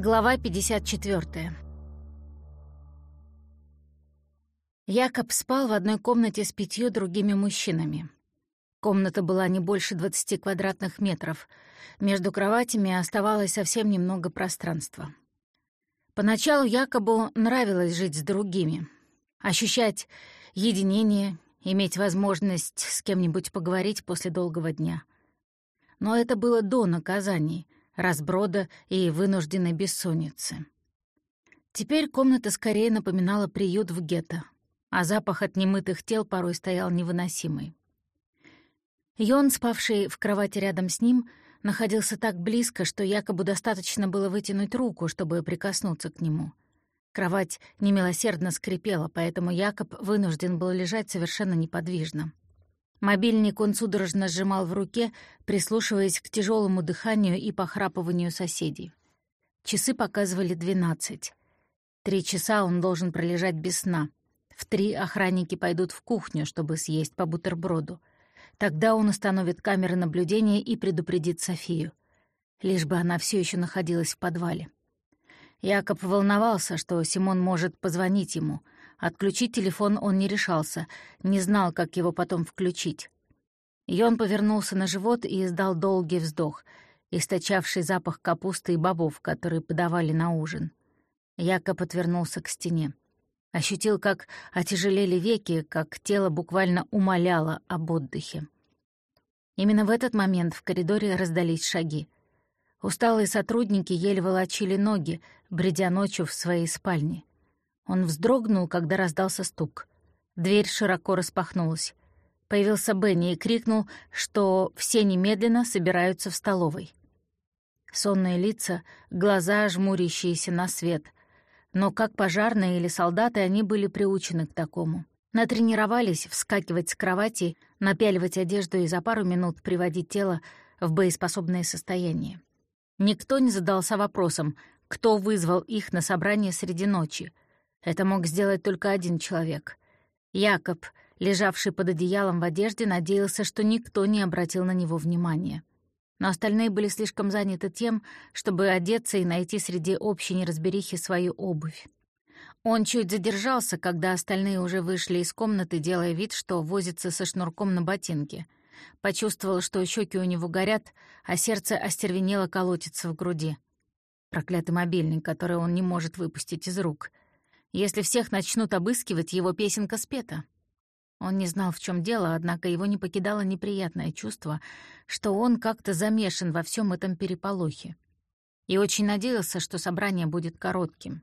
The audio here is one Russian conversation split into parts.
Глава 54. Якоб спал в одной комнате с пятью другими мужчинами. Комната была не больше 20 квадратных метров. Между кроватями оставалось совсем немного пространства. Поначалу Якобу нравилось жить с другими, ощущать единение, иметь возможность с кем-нибудь поговорить после долгого дня. Но это было до наказаний — разброда и вынужденной бессонницы. Теперь комната скорее напоминала приют в гетто, а запах от немытых тел порой стоял невыносимый. Йон, спавший в кровати рядом с ним, находился так близко, что якобы достаточно было вытянуть руку, чтобы прикоснуться к нему. Кровать немилосердно скрипела, поэтому Якоб вынужден был лежать совершенно неподвижно. Мобильник он судорожно сжимал в руке, прислушиваясь к тяжелому дыханию и похрапыванию соседей. Часы показывали двенадцать. Три часа он должен пролежать без сна. В три охранники пойдут в кухню, чтобы съесть по бутерброду. Тогда он установит камеры наблюдения и предупредит Софию. Лишь бы она все еще находилась в подвале. Якоб волновался, что Симон может позвонить ему — Отключить телефон он не решался, не знал, как его потом включить. И он повернулся на живот и издал долгий вздох, источавший запах капусты и бобов, которые подавали на ужин. Якоб отвернулся к стене. Ощутил, как отяжелели веки, как тело буквально умоляло об отдыхе. Именно в этот момент в коридоре раздались шаги. Усталые сотрудники еле волочили ноги, бредя ночью в своей спальне. Он вздрогнул, когда раздался стук. Дверь широко распахнулась. Появился Бенни и крикнул, что все немедленно собираются в столовой. Сонные лица, глаза, жмурящиеся на свет. Но как пожарные или солдаты они были приучены к такому. Натренировались вскакивать с кровати, напяливать одежду и за пару минут приводить тело в боеспособное состояние. Никто не задался вопросом, кто вызвал их на собрание среди ночи — это мог сделать только один человек. Якоб, лежавший под одеялом в одежде, надеялся, что никто не обратил на него внимания. Но остальные были слишком заняты тем, чтобы одеться и найти среди общей неразберихи свою обувь. Он чуть задержался, когда остальные уже вышли из комнаты, делая вид, что возится со шнурком на ботинке. Почувствовал, что щеки у него горят, а сердце остервенело колотится в груди. Проклятый мобильник, который он не может выпустить из рук — если всех начнут обыскивать, его песенка спета. Он не знал, в чем дело, однако его не покидало неприятное чувство, что он как-то замешан во всем этом переполохе. И очень надеялся, что собрание будет коротким.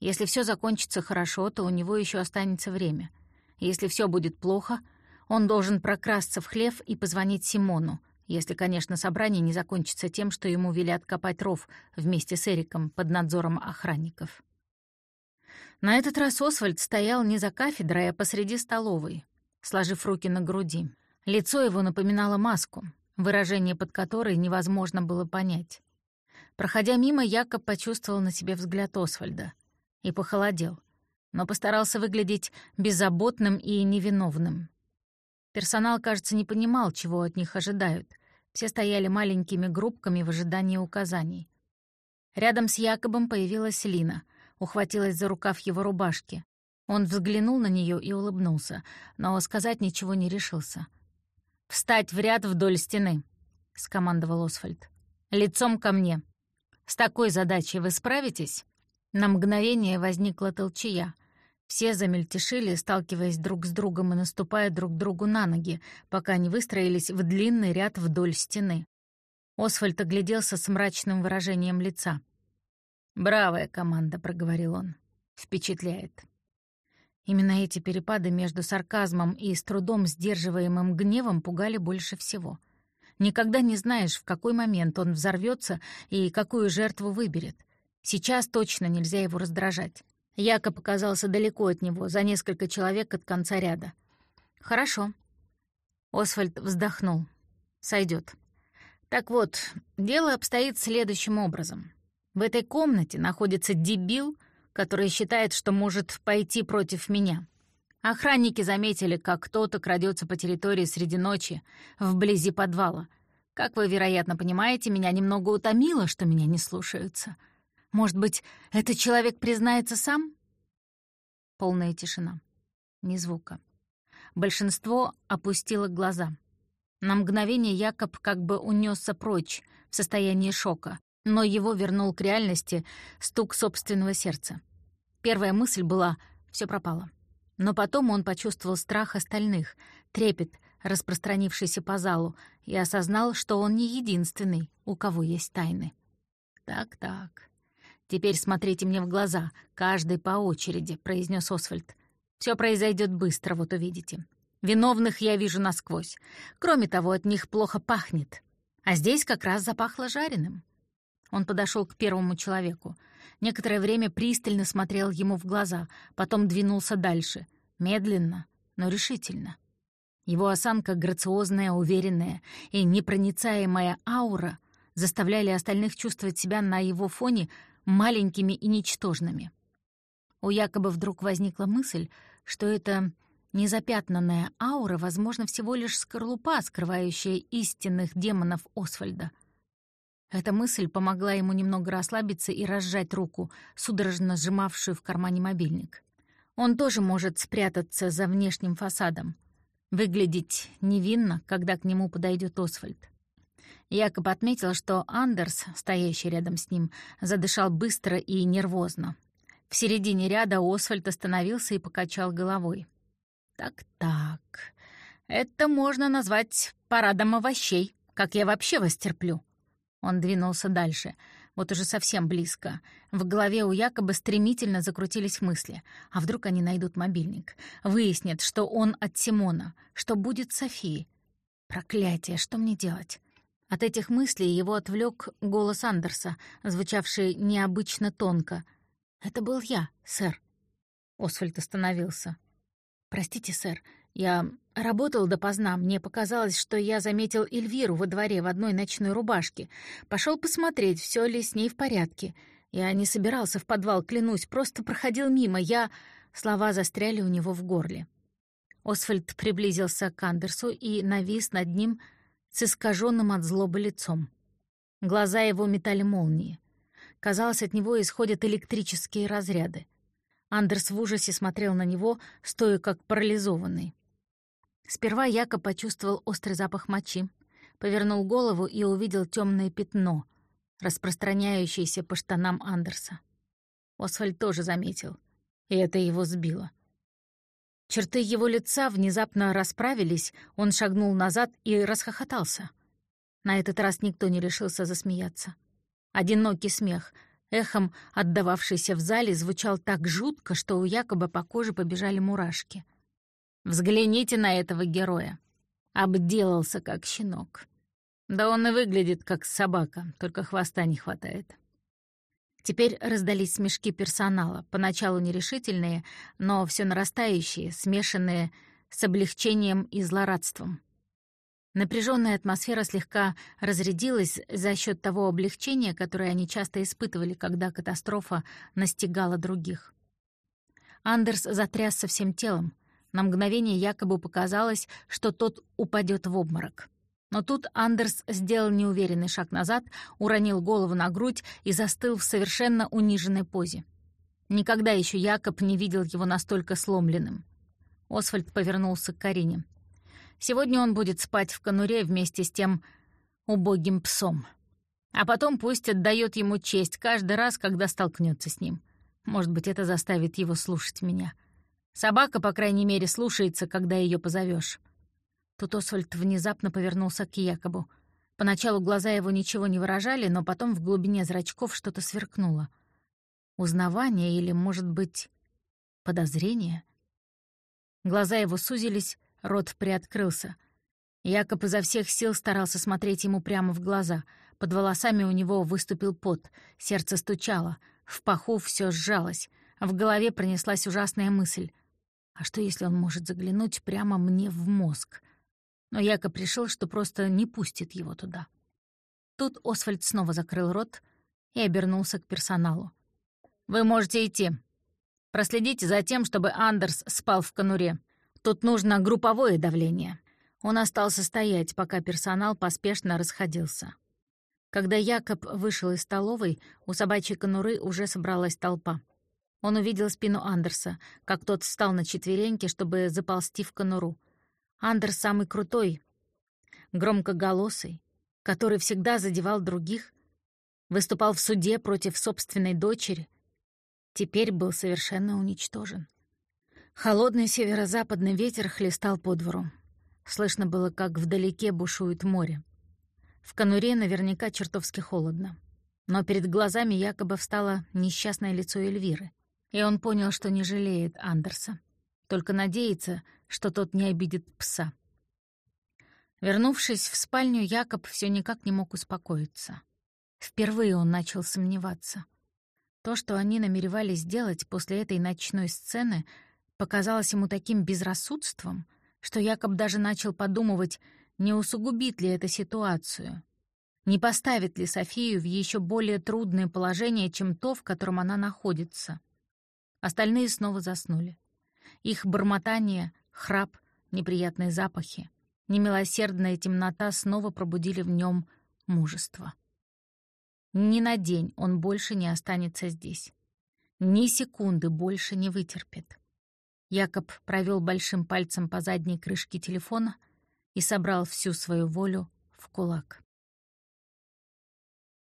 Если все закончится хорошо, то у него еще останется время. Если все будет плохо, он должен прокрасться в хлев и позвонить Симону, если, конечно, собрание не закончится тем, что ему велят копать ров вместе с Эриком под надзором охранников. На этот раз Освальд стоял не за кафедрой, а посреди столовой, сложив руки на груди. Лицо его напоминало маску, выражение под которой невозможно было понять. Проходя мимо, Якоб почувствовал на себе взгляд Освальда и похолодел, но постарался выглядеть беззаботным и невиновным. Персонал, кажется, не понимал, чего от них ожидают. Все стояли маленькими группками в ожидании указаний. Рядом с Якобом появилась Лина — ухватилась за рукав его рубашки. Он взглянул на нее и улыбнулся, но сказать ничего не решился. «Встать в ряд вдоль стены», — скомандовал Освальд. «Лицом ко мне. С такой задачей вы справитесь?» На мгновение возникла толчая. Все замельтешили, сталкиваясь друг с другом и наступая друг другу на ноги, пока не выстроились в длинный ряд вдоль стены. Освальд огляделся с мрачным выражением лица. «Бравая команда», — проговорил он. «Впечатляет». Именно эти перепады между сарказмом и с трудом сдерживаемым гневом пугали больше всего. Никогда не знаешь, в какой момент он взорвется и какую жертву выберет. Сейчас точно нельзя его раздражать. Яко показался далеко от него, за несколько человек от конца ряда. «Хорошо». Освальд вздохнул. Сойдет. Так вот, дело обстоит следующим образом. В этой комнате находится дебил, который считает, что может пойти против меня. Охранники заметили, как кто-то крадется по территории среди ночи, вблизи подвала. Как вы, вероятно, понимаете, меня немного утомило, что меня не слушаются. Может быть, этот человек признается сам? Полная тишина. Ни звука. Большинство опустило глаза. На мгновение Якоб как бы унесся прочь в состоянии шока, но его вернул к реальности стук собственного сердца. Первая мысль была «все пропало». Но потом он почувствовал страх остальных, трепет, распространившийся по залу, и осознал, что он не единственный, у кого есть тайны. «Так-так, теперь смотрите мне в глаза, каждый по очереди», — произнес Освальд. Все произойдет быстро, вот увидите. Виновных я вижу насквозь. Кроме того, от них плохо пахнет. А здесь как раз запахло жареным». Он подошел к первому человеку. Некоторое время пристально смотрел ему в глаза, потом двинулся дальше. Медленно, но решительно. Его осанка грациозная, уверенная и непроницаемая аура заставляли остальных чувствовать себя на его фоне маленькими и ничтожными. У Якоба вдруг возникла мысль, что это незапятнанная аура, возможно, всего лишь скорлупа, скрывающая истинных демонов Освальда. Эта мысль помогла ему немного расслабиться и разжать руку, судорожно сжимавшую в кармане мобильник. Он тоже может спрятаться за внешним фасадом, выглядеть невинно, когда к нему подойдет Освальд. Якоб отметил, что Андерс, стоящий рядом с ним, задышал быстро и нервозно. В середине ряда Освальд остановился и покачал головой. «Так-так, это можно назвать парадом овощей, как я вообще вас терплю». Он двинулся дальше, вот уже совсем близко. В голове у якобы стремительно закрутились мысли. А вдруг они найдут мобильник? Выяснят, что он от Симона, что будет Софии. Проклятие, что мне делать? От этих мыслей его отвлек голос Андерса, звучавший необычно тонко, «Это был я, сэр». Освальд остановился. «Простите, сэр, я работал допоздна. Мне показалось, что я заметил Эльвиру во дворе в одной ночной рубашке. Пошел посмотреть, все ли с ней в порядке. Я не собирался в подвал, клянусь, просто проходил мимо. Я...» Слова застряли у него в горле. Освальд приблизился к Андерсу и навис над ним с искаженным от злобы лицом. Глаза его метали молнии. Казалось, от него исходят электрические разряды. Андерс в ужасе смотрел на него, стоя как парализованный. Сперва Яко почувствовал острый запах мочи, повернул голову и увидел темное пятно, распространяющееся по штанам Андерса. Освальд тоже заметил, и это его сбило. Черты его лица внезапно расправились, он шагнул назад и расхохотался. На этот раз никто не решился засмеяться. Одинокий смех, эхом отдававшийся в зале, звучал так жутко, что у якобы по коже побежали мурашки. «Взгляните на этого героя. Обделался, как щенок. Да он и выглядит, как собака, только хвоста не хватает». Теперь раздались смешки персонала, поначалу нерешительные, но все нарастающие, смешанные с облегчением и злорадством. Напряженная атмосфера слегка разрядилась за счет того облегчения, которое они часто испытывали, когда катастрофа настигала других. Андерс затрясся всем телом. На мгновение якобы показалось, что тот упадет в обморок. Но тут Андерс сделал неуверенный шаг назад, уронил голову на грудь и застыл в совершенно униженной позе. Никогда еще Якоб не видел его настолько сломленным. Освальд повернулся к Карине. Сегодня он будет спать в конуре вместе с тем убогим псом. А потом пусть отдает ему честь каждый раз, когда столкнется с ним. Может быть, это заставит его слушать меня. Собака, по крайней мере, слушается, когда ее позовешь. Тут Освальд внезапно повернулся к Якобу. Поначалу глаза его ничего не выражали, но потом в глубине зрачков что-то сверкнуло. Узнавание или, может быть, подозрение? Глаза его сузились, Рот приоткрылся. Якоб изо всех сил старался смотреть ему прямо в глаза. Под волосами у него выступил пот, сердце стучало, в паху все сжалось, в голове пронеслась ужасная мысль. А что, если он может заглянуть прямо мне в мозг? Но Якоб решил, что просто не пустит его туда. Тут Освальд снова закрыл рот и обернулся к персоналу. «Вы можете идти. Проследите за тем, чтобы Андерс спал в конуре. Тут нужно групповое давление. Он остался стоять, пока персонал поспешно расходился. Когда Якоб вышел из столовой, у собачьей конуры уже собралась толпа. Он увидел спину Андерса, как тот встал на четвереньки, чтобы заползти в конуру. Андерс самый крутой, громкоголосый, который всегда задевал других, выступал в суде против собственной дочери, теперь был совершенно уничтожен. Холодный северо-западный ветер хлестал по двору. Слышно было, как вдалеке бушует море. В конуре наверняка чертовски холодно. Но перед глазами якобы встало несчастное лицо Эльвиры, и он понял, что не жалеет Андерса. Только надеется, что тот не обидит пса. Вернувшись в спальню, Якоб все никак не мог успокоиться. Впервые он начал сомневаться. То, что они намеревались сделать после этой ночной сцены, показалось ему таким безрассудством, что Якоб даже начал подумывать, не усугубит ли это ситуацию? Не поставит ли Софию в еще более трудное положение, чем то, в котором она находится? Остальные снова заснули. Их бормотание, храп, неприятные запахи, немилосердная темнота снова пробудили в нем мужество. Ни на день он больше не останется здесь. Ни секунды больше не вытерпит. Якоб провел большим пальцем по задней крышке телефона — и собрал всю свою волю в кулак.